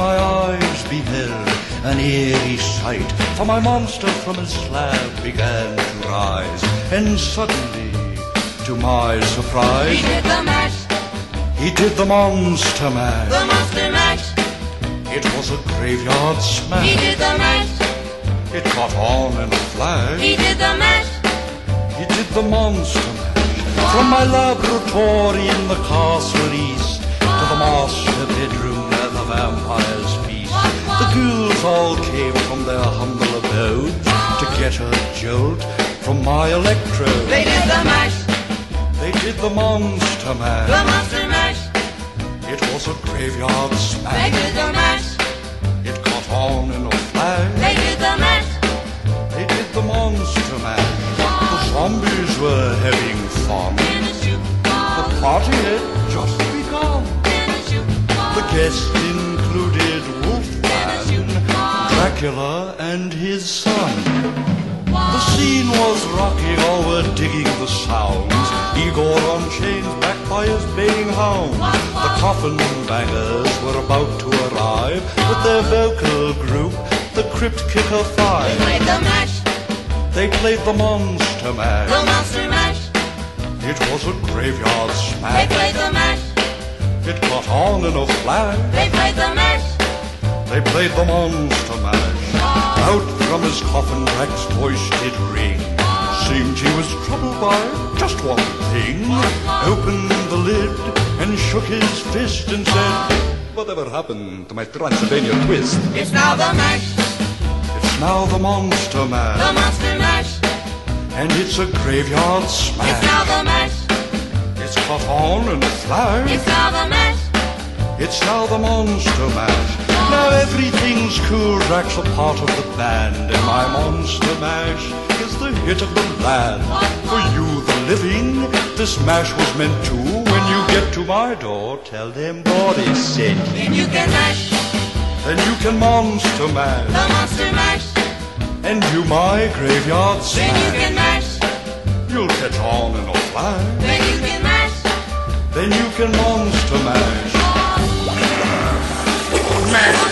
my eyes beheld an eerie sight. For my monster from his slab began to rise, and suddenly, to my surprise, He did the mash, he did the monster mash. the monster mash. It was a graveyard smash. He did the mash, It caught on in a flash. he did the mash. He did the monster mash. From my laboratory in the castle east to the master bedroom vampires feast. The ghouls all came from their humble abodes to get a jolt from my electrode. They did the mash, They did the monster mash. the monster mash. It was a graveyard smash. They did the mash, It caught on in a flash. they did the mash. They did the monster mash. The zombies were having fun. In The party had just begun. in The guests included Dracula, and his son. The scene was rocking, all were digging the sounds. Igor on chains, backed by his baying hounds. The coffin bangers were about to arrive with their vocal group, the Crypt Kicker Five. They Played the mash, They played the Monster mash. the monster mash. It was a graveyard smash. They played the mash, It caught on in a flash. they played the mash. They played the monster mash. Out from his coffin, Drac's voice did ring. Seemed he was troubled by just one thing. Opened the lid and shook his fist and said, Whatever happened to my Transylvania twist? It's now the mash, It's now the monster the monster mash. And it's a graveyard smash. It's now the mash, It's caught on in a flash. it's now the mash. It's now the monster mash. Now everything's cool. Drac's a part of the band, and my monster mash is the hit of the land. For you, the living, this mash was meant too. When you get to my door, tell them Boris sent. Then you can mash, Then you can monster Mash. the monster mash. and do my graveyard Then you can mash, You'll catch on in a flash. then you can mash. Then you can monster mash. Monster